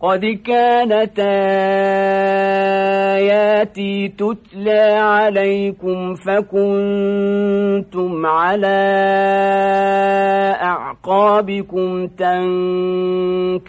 قد كانت آياتي تتلى عليكم فكنتم على أعقابكم تنكصون.